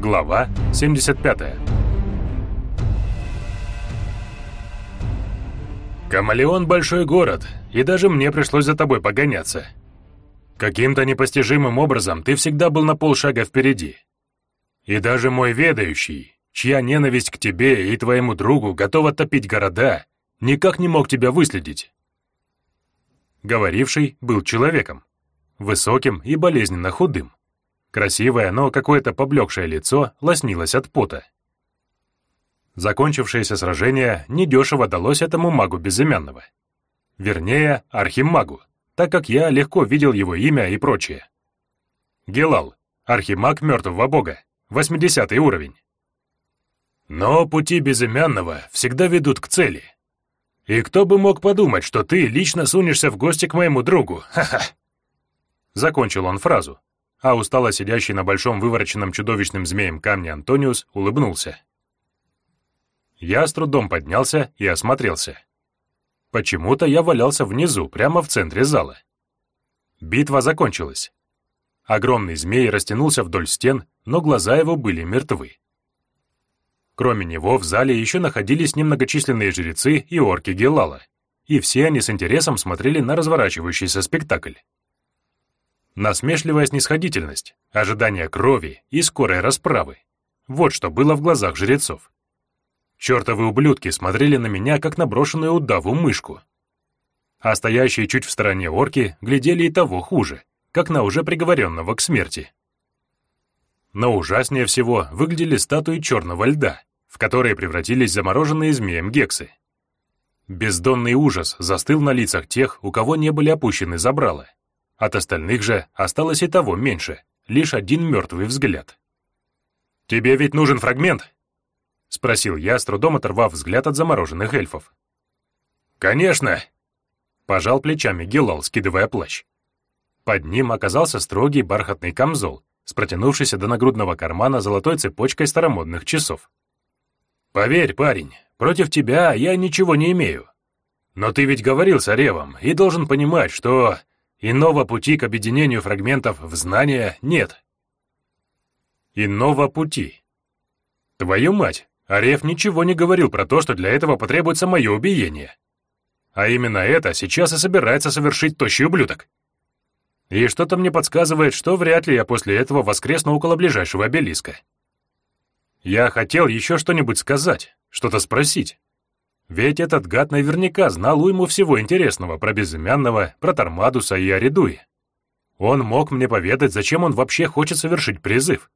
Глава 75 Камалеон — большой город, и даже мне пришлось за тобой погоняться. Каким-то непостижимым образом ты всегда был на полшага впереди. И даже мой ведающий, чья ненависть к тебе и твоему другу готова топить города, никак не мог тебя выследить. Говоривший был человеком, высоким и болезненно худым. Красивое, но какое-то поблекшее лицо лоснилось от пота. Закончившееся сражение недешево далось этому магу безымянного. Вернее, архимагу, так как я легко видел его имя и прочее. Гелал, архимаг мертвого бога, 80 уровень. Но пути безымянного всегда ведут к цели. И кто бы мог подумать, что ты лично сунешься в гости к моему другу, ха-ха. Закончил он фразу, а устало сидящий на большом вывороченном чудовищным змеем камне Антониус улыбнулся. Я с трудом поднялся и осмотрелся. Почему-то я валялся внизу, прямо в центре зала. Битва закончилась. Огромный змей растянулся вдоль стен, но глаза его были мертвы. Кроме него в зале еще находились немногочисленные жрецы и орки Гелала, и все они с интересом смотрели на разворачивающийся спектакль. Насмешливая снисходительность, ожидание крови и скорой расправы. Вот что было в глазах жрецов. Чертовы ублюдки смотрели на меня, как на брошенную удаву мышку. А стоящие чуть в стороне орки глядели и того хуже, как на уже приговоренного к смерти. Но ужаснее всего выглядели статуи черного льда, в которые превратились замороженные змеем гексы. Бездонный ужас застыл на лицах тех, у кого не были опущены забрала. От остальных же осталось и того меньше, лишь один мертвый взгляд. «Тебе ведь нужен фрагмент?» — спросил я, с трудом оторвав взгляд от замороженных эльфов. «Конечно!» — пожал плечами Гелал, скидывая плащ. Под ним оказался строгий бархатный камзол, с протянувшейся до нагрудного кармана золотой цепочкой старомодных часов. «Поверь, парень, против тебя я ничего не имею. Но ты ведь говорил с Оревом и должен понимать, что Иного пути к объединению фрагментов в знания нет. Иного пути. Твою мать, Ареф ничего не говорил про то, что для этого потребуется мое убиение. А именно это сейчас и собирается совершить тощий ублюдок. И что-то мне подсказывает, что вряд ли я после этого воскресну около ближайшего обелиска. Я хотел еще что-нибудь сказать, что-то спросить, ведь этот гад наверняка знал уйму всего интересного про Безымянного, про Тормадуса и Аридуи. Он мог мне поведать, зачем он вообще хочет совершить призыв.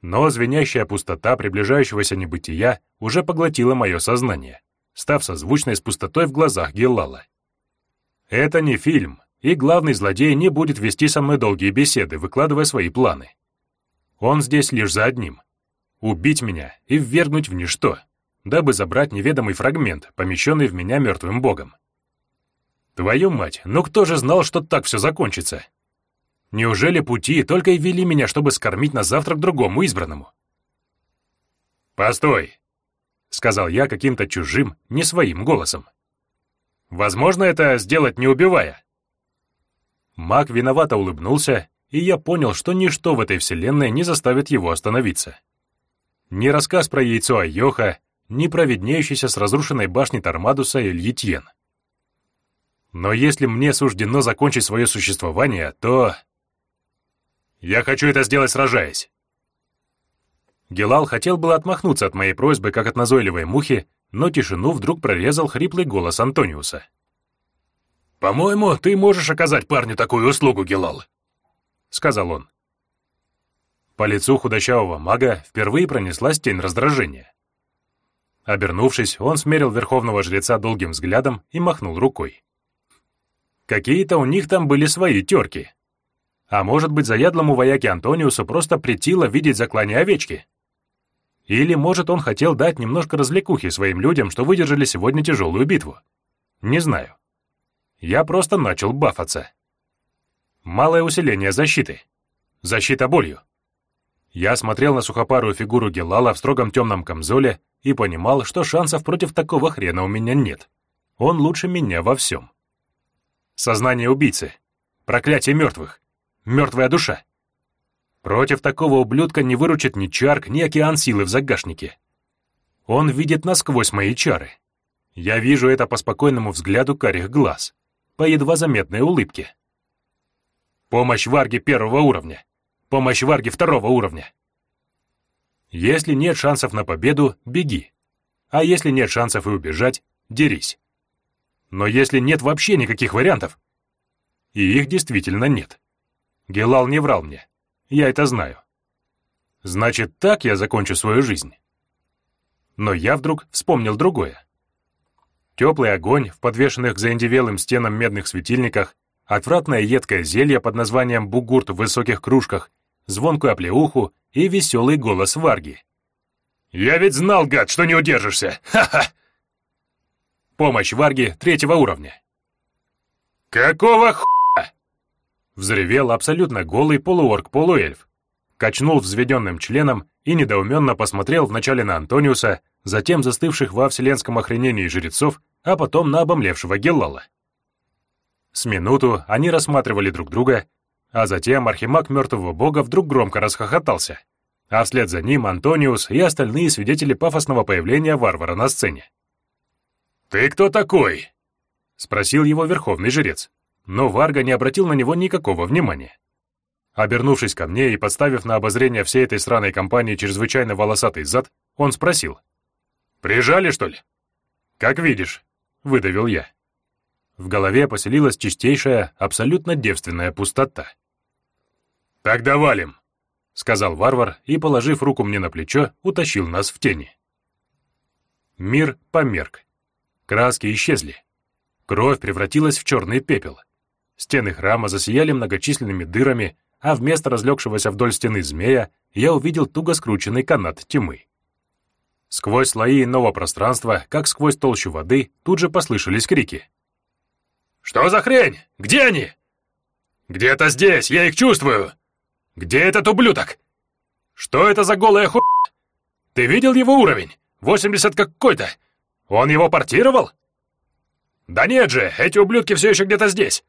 Но звенящая пустота приближающегося небытия уже поглотила мое сознание, став созвучной с пустотой в глазах Геллала. Это не фильм, и главный злодей не будет вести со мной долгие беседы, выкладывая свои планы. Он здесь лишь за одним — убить меня и ввергнуть в ничто дабы забрать неведомый фрагмент, помещенный в меня мертвым богом. Твою мать, ну кто же знал, что так все закончится? Неужели пути только и вели меня, чтобы скормить на завтрак другому избранному? «Постой!» — сказал я каким-то чужим, не своим голосом. «Возможно это сделать не убивая?» Маг виновато улыбнулся, и я понял, что ничто в этой вселенной не заставит его остановиться. Ни рассказ про яйцо Айоха, ни проведнеющийся с разрушенной башни Тормадуса Ильитьен. Но если мне суждено закончить свое существование, то... Я хочу это сделать, сражаясь. Гелал хотел было отмахнуться от моей просьбы, как от назойливой мухи, но тишину вдруг прорезал хриплый голос Антониуса. «По-моему, ты можешь оказать парню такую услугу, Гелал», — сказал он. По лицу худощавого мага впервые пронеслась тень раздражения. Обернувшись, он смерил верховного жреца долгим взглядом и махнул рукой. Какие-то у них там были свои терки. А может быть, заядлому вояке Антониусу просто претило видеть заклание овечки? Или, может, он хотел дать немножко развлекухи своим людям, что выдержали сегодня тяжелую битву? Не знаю. Я просто начал бафаться. Малое усиление защиты. Защита болью. Я смотрел на сухопарую фигуру Гелала в строгом темном камзоле и понимал, что шансов против такого хрена у меня нет. Он лучше меня во всем. Сознание убийцы. Проклятие мертвых. Мертвая душа. Против такого ублюдка не выручит ни чарк, ни океан силы в загашнике. Он видит насквозь мои чары. Я вижу это по спокойному взгляду карих глаз, по едва заметной улыбке. Помощь Варги первого уровня. Помощь Варги второго уровня. Если нет шансов на победу, беги. А если нет шансов и убежать, дерись. Но если нет вообще никаких вариантов, и их действительно нет. Гелал не врал мне. Я это знаю. Значит, так я закончу свою жизнь. Но я вдруг вспомнил другое. Теплый огонь в подвешенных к заиндевелым стенам медных светильниках, отвратное едкое зелье под названием бугурт в высоких кружках, звонкую оплеуху и веселый голос Варги. «Я ведь знал, гад, что не удержишься! Ха-ха!» Помощь Варги третьего уровня. «Какого х**?» Взревел абсолютно голый полуорг-полуэльф, качнул взведенным членом и недоуменно посмотрел вначале на Антониуса, затем застывших во вселенском охренении жрецов, а потом на обомлевшего Геллала. С минуту они рассматривали друг друга, а затем архимаг мертвого бога вдруг громко расхохотался, а вслед за ним Антониус и остальные свидетели пафосного появления варвара на сцене. «Ты кто такой?» — спросил его верховный жрец но Варга не обратил на него никакого внимания. Обернувшись ко мне и подставив на обозрение всей этой сраной компании чрезвычайно волосатый зад, он спросил. «Прижали, что ли?» «Как видишь», — выдавил я. В голове поселилась чистейшая, абсолютно девственная пустота. «Тогда валим», — сказал варвар и, положив руку мне на плечо, утащил нас в тени. Мир померк. Краски исчезли. Кровь превратилась в черный пепел. Стены храма засияли многочисленными дырами, а вместо разлегшегося вдоль стены змея я увидел туго скрученный канат тьмы. Сквозь слои иного пространства, как сквозь толщу воды, тут же послышались крики. «Что за хрень? Где они?» «Где-то здесь, я их чувствую!» «Где этот ублюдок?» «Что это за голая ху... Ты видел его уровень? 80 какой-то! Он его портировал?» «Да нет же, эти ублюдки все еще где-то здесь!»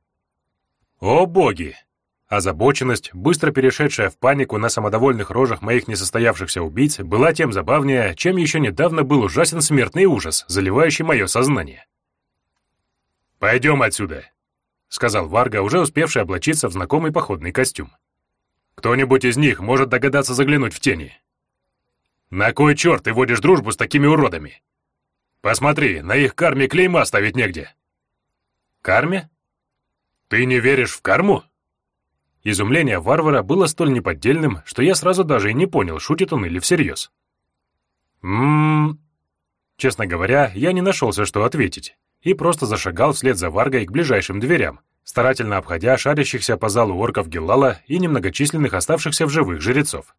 О боги! Озабоченность, быстро перешедшая в панику на самодовольных рожах моих несостоявшихся убийц, была тем забавнее, чем еще недавно был ужасен смертный ужас, заливающий мое сознание. «Пойдем отсюда», — сказал Варга, уже успевший облачиться в знакомый походный костюм. «Кто-нибудь из них может догадаться заглянуть в тени». «На кой черт ты водишь дружбу с такими уродами? Посмотри, на их карме клейма ставить негде». «Карме?» «Ты не веришь в карму?» Изумление варвара было столь неподдельным, что я сразу даже и не понял, шутит он или всерьез. «Ммм...» Честно говоря, я не нашелся, что ответить, и просто зашагал вслед за Варгой к ближайшим дверям, старательно обходя шарящихся по залу орков Геллала и немногочисленных оставшихся в живых жрецов.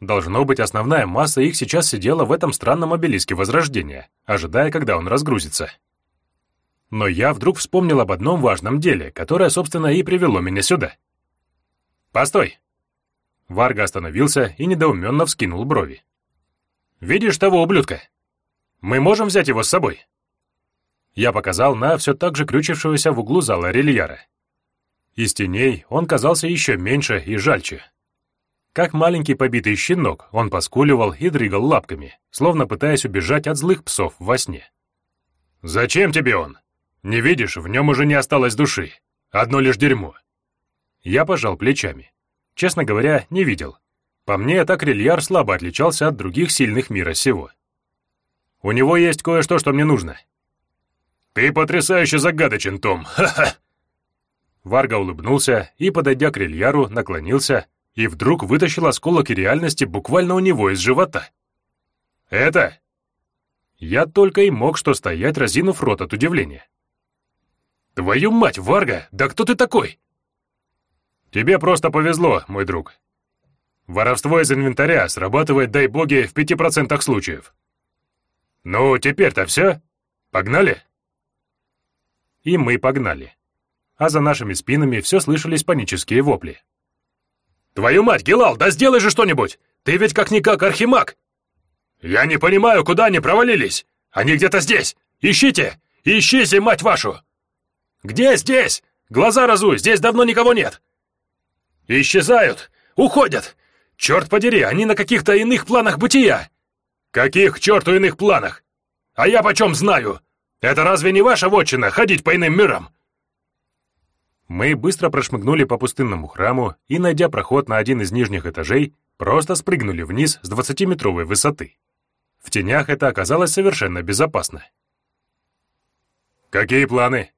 Должно быть, основная масса их сейчас сидела в этом странном обелиске Возрождения, ожидая, когда он разгрузится. Но я вдруг вспомнил об одном важном деле, которое, собственно, и привело меня сюда. «Постой!» Варга остановился и недоуменно вскинул брови. «Видишь того ублюдка? Мы можем взять его с собой?» Я показал на все так же крючившегося в углу зала рельяра. Из теней он казался еще меньше и жальче. Как маленький побитый щенок, он поскуливал и дрыгал лапками, словно пытаясь убежать от злых псов во сне. «Зачем тебе он?» Не видишь, в нем уже не осталось души. Одно лишь дерьмо. Я пожал плечами. Честно говоря, не видел. По мне, так Рильяр слабо отличался от других сильных мира сего. У него есть кое-что, что мне нужно. Ты потрясающе загадочен, Том. Ха-ха. Варга улыбнулся и, подойдя к Рильяру, наклонился и вдруг вытащил осколок реальности буквально у него из живота. «Это?» Я только и мог что стоять, разинув рот от удивления. «Твою мать, Варга, да кто ты такой?» «Тебе просто повезло, мой друг. Воровство из инвентаря срабатывает, дай боги, в пяти процентах случаев. Ну, теперь-то все? Погнали?» И мы погнали. А за нашими спинами все слышались панические вопли. «Твою мать, Гелал, да сделай же что-нибудь! Ты ведь как-никак архимаг!» «Я не понимаю, куда они провалились! Они где-то здесь! Ищите! Ищите, мать вашу!» «Где здесь? Глаза разуй, здесь давно никого нет!» «Исчезают! Уходят! Черт подери, они на каких-то иных планах бытия!» «Каких к черту иных планах? А я почем знаю? Это разве не ваша вотчина, ходить по иным мирам?» Мы быстро прошмыгнули по пустынному храму и, найдя проход на один из нижних этажей, просто спрыгнули вниз с двадцатиметровой высоты. В тенях это оказалось совершенно безопасно. «Какие планы?»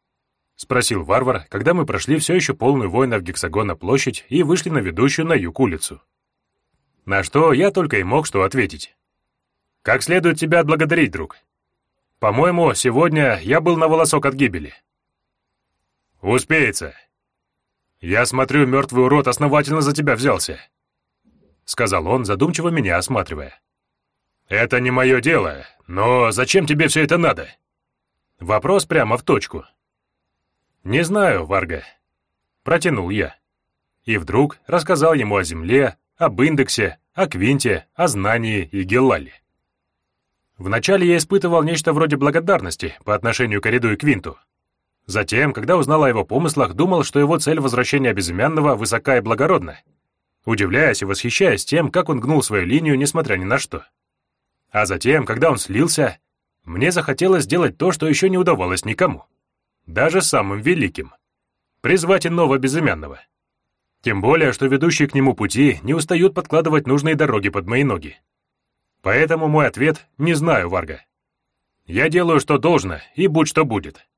— спросил варвар, когда мы прошли все еще полную воинов гексагона площадь и вышли на ведущую на юг улицу. На что я только и мог что ответить. «Как следует тебя отблагодарить, друг. По-моему, сегодня я был на волосок от гибели». «Успеется. Я смотрю, мертвый урод основательно за тебя взялся», — сказал он, задумчиво меня осматривая. «Это не мое дело, но зачем тебе все это надо?» Вопрос прямо в точку. «Не знаю, Варга», — протянул я. И вдруг рассказал ему о Земле, об индексе, о Квинте, о знании и Геллале. Вначале я испытывал нечто вроде благодарности по отношению к Ариду и Квинту. Затем, когда узнал о его помыслах, думал, что его цель возвращения Безымянного высока и благородна, удивляясь и восхищаясь тем, как он гнул свою линию, несмотря ни на что. А затем, когда он слился, мне захотелось сделать то, что еще не удавалось никому даже самым великим. Призвать иного безымянного. Тем более, что ведущие к нему пути не устают подкладывать нужные дороги под мои ноги. Поэтому мой ответ — не знаю, Варга. Я делаю, что должно, и будь что будет.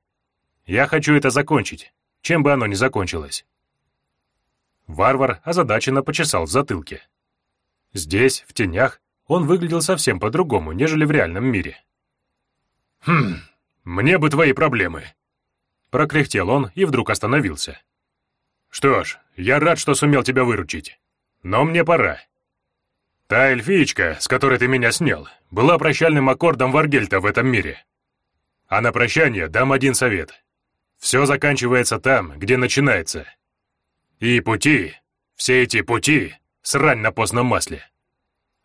Я хочу это закончить, чем бы оно ни закончилось. Варвар озадаченно почесал в затылке. Здесь, в тенях, он выглядел совсем по-другому, нежели в реальном мире. «Хм, мне бы твои проблемы», Прокряхтел он и вдруг остановился. «Что ж, я рад, что сумел тебя выручить. Но мне пора. Та эльфиечка, с которой ты меня снял, была прощальным аккордом Варгельта в этом мире. А на прощание дам один совет. Все заканчивается там, где начинается. И пути, все эти пути, срань на постном масле.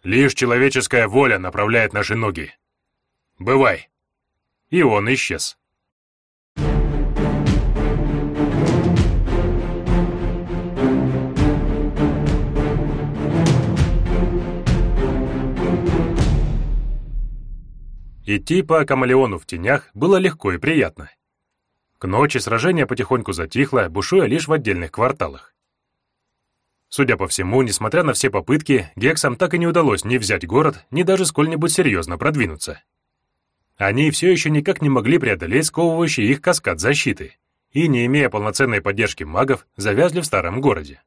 Лишь человеческая воля направляет наши ноги. Бывай. И он исчез. Идти по Камалеону в тенях было легко и приятно. К ночи сражение потихоньку затихло, бушуя лишь в отдельных кварталах. Судя по всему, несмотря на все попытки, гексам так и не удалось ни взять город, ни даже сколь-нибудь серьезно продвинуться. Они все еще никак не могли преодолеть сковывающий их каскад защиты и, не имея полноценной поддержки магов, завязли в старом городе.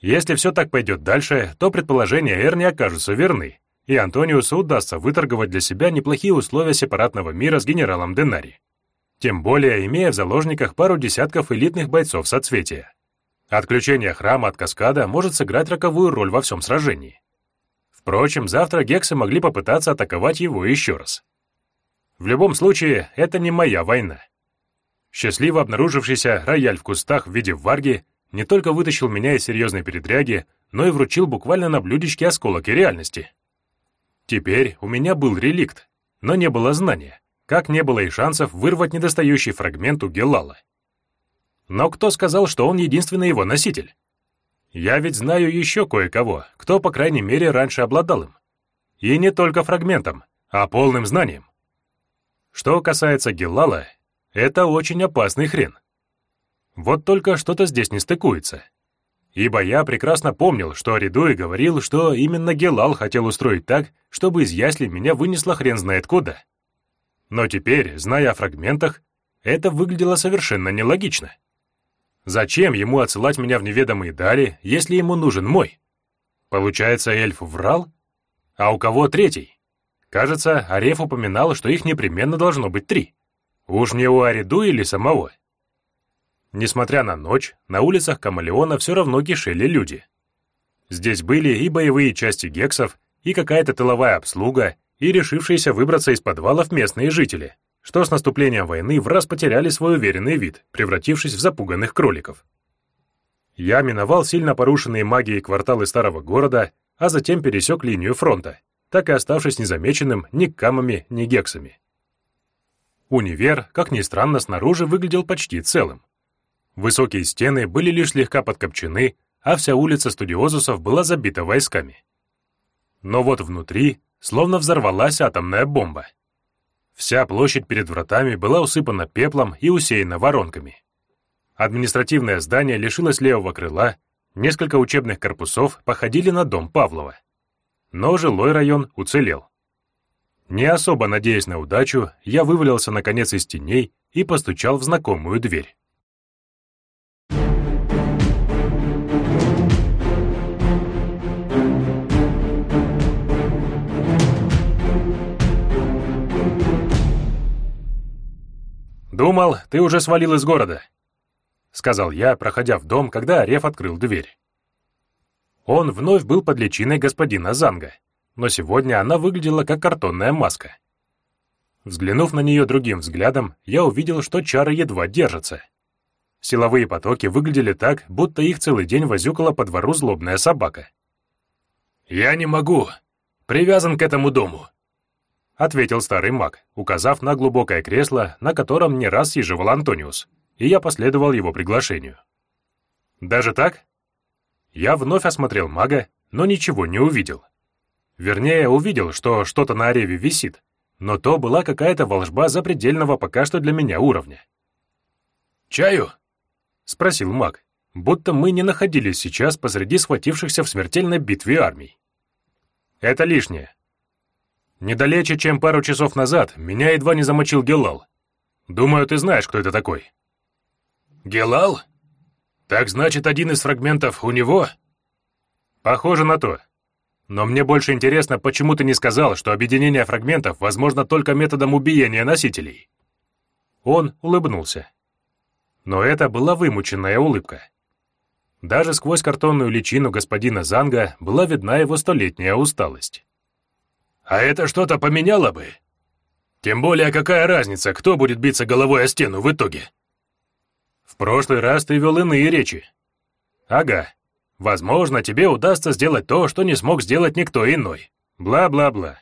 Если все так пойдет дальше, то предположения Эрни окажутся верны, и Антониусу удастся выторговать для себя неплохие условия сепаратного мира с генералом Денари. Тем более, имея в заложниках пару десятков элитных бойцов соцветия. Отключение храма от каскада может сыграть роковую роль во всем сражении. Впрочем, завтра гексы могли попытаться атаковать его еще раз. В любом случае, это не моя война. Счастливо обнаружившийся рояль в кустах в виде варги не только вытащил меня из серьезной передряги, но и вручил буквально на блюдечке осколок и реальности. Теперь у меня был реликт, но не было знания, как не было и шансов вырвать недостающий фрагмент у Гелала. Но кто сказал, что он единственный его носитель? Я ведь знаю еще кое-кого, кто, по крайней мере, раньше обладал им. И не только фрагментом, а полным знанием. Что касается Геллала, это очень опасный хрен. Вот только что-то здесь не стыкуется ибо я прекрасно помнил, что Аридуи говорил, что именно Гелал хотел устроить так, чтобы из ясли меня вынесло хрен знает куда. Но теперь, зная о фрагментах, это выглядело совершенно нелогично. Зачем ему отсылать меня в неведомые дали, если ему нужен мой? Получается, эльф врал? А у кого третий? Кажется, Ареф упоминал, что их непременно должно быть три. Уж не у Ариду или самого. Несмотря на ночь, на улицах Камалеона все равно кишели люди. Здесь были и боевые части гексов, и какая-то тыловая обслуга, и решившиеся выбраться из подвалов местные жители, что с наступлением войны в раз потеряли свой уверенный вид, превратившись в запуганных кроликов. Я миновал сильно порушенные магией кварталы старого города, а затем пересек линию фронта, так и оставшись незамеченным ни камами, ни гексами. Универ, как ни странно, снаружи выглядел почти целым. Высокие стены были лишь слегка подкопчены, а вся улица студиозусов была забита войсками. Но вот внутри словно взорвалась атомная бомба. Вся площадь перед вратами была усыпана пеплом и усеяна воронками. Административное здание лишилось левого крыла, несколько учебных корпусов походили на дом Павлова. Но жилой район уцелел. Не особо надеясь на удачу, я вывалился наконец из теней и постучал в знакомую дверь. «Думал, ты уже свалил из города», — сказал я, проходя в дом, когда Ареф открыл дверь. Он вновь был под личиной господина Занга, но сегодня она выглядела как картонная маска. Взглянув на нее другим взглядом, я увидел, что чары едва держатся. Силовые потоки выглядели так, будто их целый день возюкала по двору злобная собака. «Я не могу. Привязан к этому дому ответил старый маг, указав на глубокое кресло, на котором не раз съезживал Антониус, и я последовал его приглашению. «Даже так?» Я вновь осмотрел мага, но ничего не увидел. Вернее, увидел, что что-то на ореве висит, но то была какая-то волжба запредельного пока что для меня уровня. «Чаю?» — спросил маг, будто мы не находились сейчас посреди схватившихся в смертельной битве армий. «Это лишнее», Недалече, чем пару часов назад, меня едва не замочил Гелал. Думаю, ты знаешь, кто это такой. Гелал? Так значит, один из фрагментов у него? Похоже на то. Но мне больше интересно, почему ты не сказал, что объединение фрагментов возможно только методом убиения носителей. Он улыбнулся. Но это была вымученная улыбка. Даже сквозь картонную личину господина Занга была видна его столетняя усталость. А это что-то поменяло бы? Тем более, какая разница, кто будет биться головой о стену в итоге? В прошлый раз ты вел иные речи. Ага. Возможно, тебе удастся сделать то, что не смог сделать никто иной. Бла-бла-бла.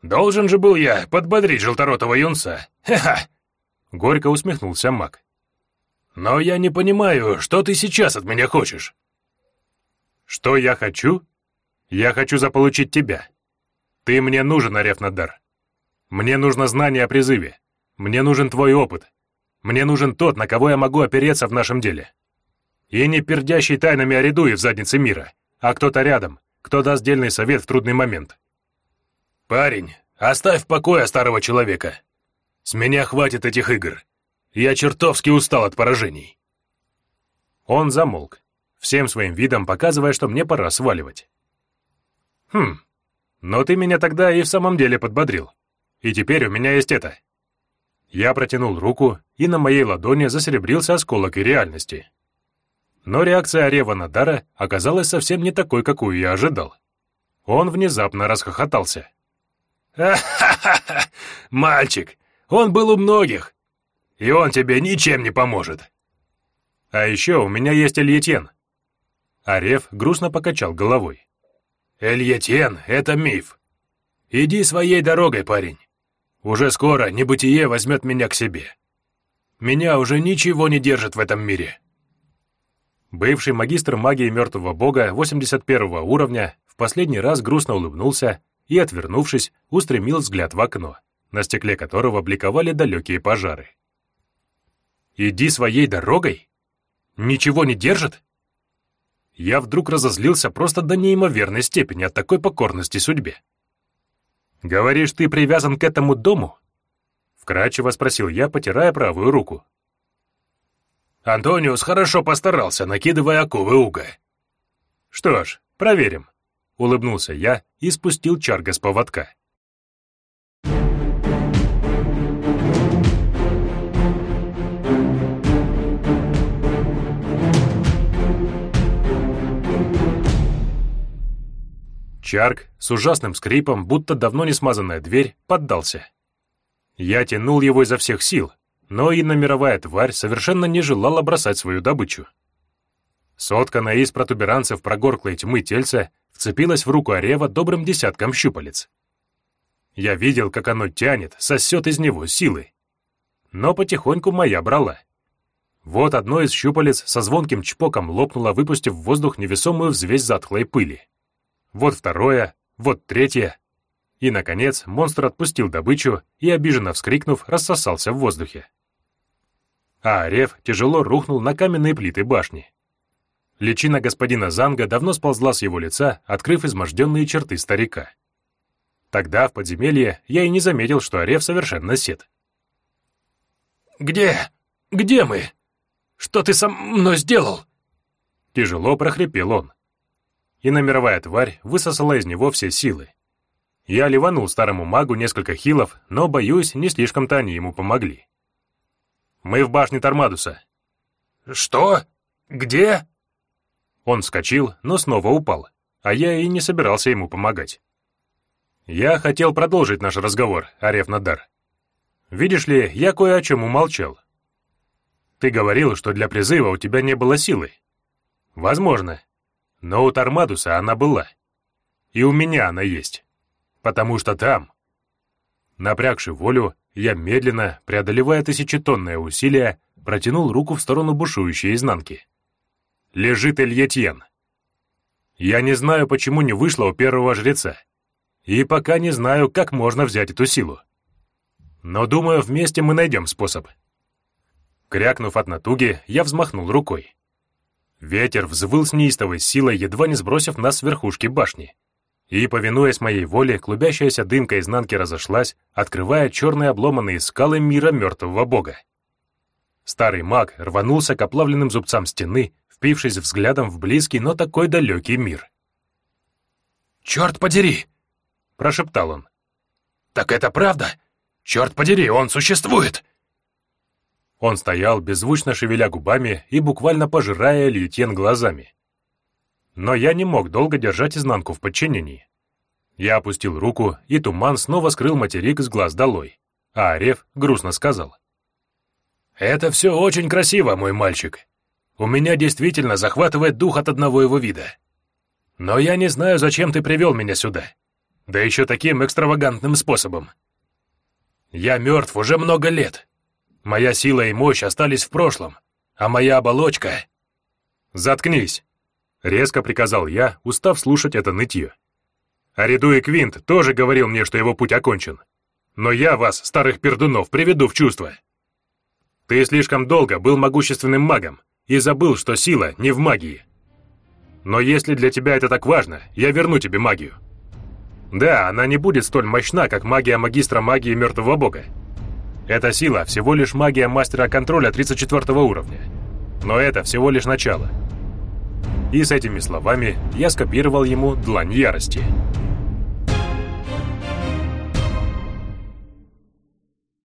Должен же был я подбодрить желторотого юнца. Ха-ха. Горько усмехнулся маг. Но я не понимаю, что ты сейчас от меня хочешь? Что я хочу? Я хочу заполучить тебя. Ты мне нужен, Арефнадар. Мне нужно знание о призыве. Мне нужен твой опыт. Мне нужен тот, на кого я могу опереться в нашем деле. И не пердящий тайнами Аридуи в заднице мира, а кто-то рядом, кто даст дельный совет в трудный момент. Парень, оставь в покое старого человека. С меня хватит этих игр. Я чертовски устал от поражений. Он замолк, всем своим видом показывая, что мне пора сваливать. Хм, но ты меня тогда и в самом деле подбодрил. И теперь у меня есть это». Я протянул руку, и на моей ладони засеребрился осколок и реальности. Но реакция Арева Надара оказалась совсем не такой, какую я ожидал. Он внезапно расхохотался. «Ха-ха-ха! Мальчик! Он был у многих! И он тебе ничем не поможет!» «А еще у меня есть Ильетен». Арев грустно покачал головой. Эльетьен — это миф. Иди своей дорогой, парень. Уже скоро небытие возьмет меня к себе. Меня уже ничего не держит в этом мире. Бывший магистр магии мертвого бога 81 уровня в последний раз грустно улыбнулся и, отвернувшись, устремил взгляд в окно, на стекле которого бликовали далекие пожары. «Иди своей дорогой? Ничего не держит?» Я вдруг разозлился просто до неимоверной степени от такой покорности судьбе. «Говоришь, ты привязан к этому дому?» Вкрадчиво спросил я, потирая правую руку. Антониус хорошо постарался, накидывая оковы уга. «Что ж, проверим», — улыбнулся я и спустил чарга с поводка. Чарк с ужасным скрипом, будто давно не смазанная дверь, поддался. Я тянул его изо всех сил, но и мировая тварь совершенно не желала бросать свою добычу. Сотканная из протуберанцев прогорклой тьмы тельца вцепилась в руку Арева добрым десятком щупалец. Я видел, как оно тянет, сосет из него силы. Но потихоньку моя брала. Вот одно из щупалец со звонким чпоком лопнуло, выпустив в воздух невесомую взвесь затхлой пыли. Вот второе, вот третье. И, наконец, монстр отпустил добычу и, обиженно вскрикнув, рассосался в воздухе. А Ареф тяжело рухнул на каменные плиты башни. Личина господина Занга давно сползла с его лица, открыв изможденные черты старика. Тогда, в подземелье, я и не заметил, что Ареф совершенно сед. «Где? Где мы? Что ты со мной сделал?» Тяжело прохрипел он. И номеровая тварь высосала из него все силы. Я ливанул старому магу несколько хилов, но, боюсь, не слишком-то они ему помогли. «Мы в башне Тормадуса». «Что? Где?» Он вскочил, но снова упал, а я и не собирался ему помогать. Я хотел продолжить наш разговор, Ареф Надар. Видишь ли, я кое о чем умолчал. Ты говорил, что для призыва у тебя не было силы. Возможно. Но у Тормадуса она была. И у меня она есть. Потому что там... Напрягши волю, я медленно, преодолевая тысячетонное усилие, протянул руку в сторону бушующей изнанки. Лежит Ильетьен. Я не знаю, почему не вышло у первого жреца. И пока не знаю, как можно взять эту силу. Но думаю, вместе мы найдем способ. Крякнув от натуги, я взмахнул рукой. Ветер взвыл с неистовой силой, едва не сбросив нас с верхушки башни. И, повинуясь моей воле, клубящаяся дымка изнанки разошлась, открывая черные обломанные скалы мира мертвого бога. Старый маг рванулся к оплавленным зубцам стены, впившись взглядом в близкий, но такой далекий мир. «Черт подери!» — прошептал он. «Так это правда? Черт подери, он существует!» Он стоял, беззвучно шевеля губами и буквально пожирая Льютьен глазами. Но я не мог долго держать изнанку в подчинении. Я опустил руку, и туман снова скрыл материк с глаз долой, а Ареф грустно сказал. «Это все очень красиво, мой мальчик. У меня действительно захватывает дух от одного его вида. Но я не знаю, зачем ты привел меня сюда. Да еще таким экстравагантным способом. Я мертв уже много лет. Моя сила и мощь остались в прошлом, а моя оболочка... «Заткнись!» — резко приказал я, устав слушать это нытье. Ариду и Квинт тоже говорил мне, что его путь окончен. Но я вас, старых пердунов, приведу в чувство. Ты слишком долго был могущественным магом и забыл, что сила не в магии. Но если для тебя это так важно, я верну тебе магию. Да, она не будет столь мощна, как магия магистра магии мертвого бога. Эта сила всего лишь магия мастера контроля 34 уровня. Но это всего лишь начало. И с этими словами я скопировал ему длань ярости.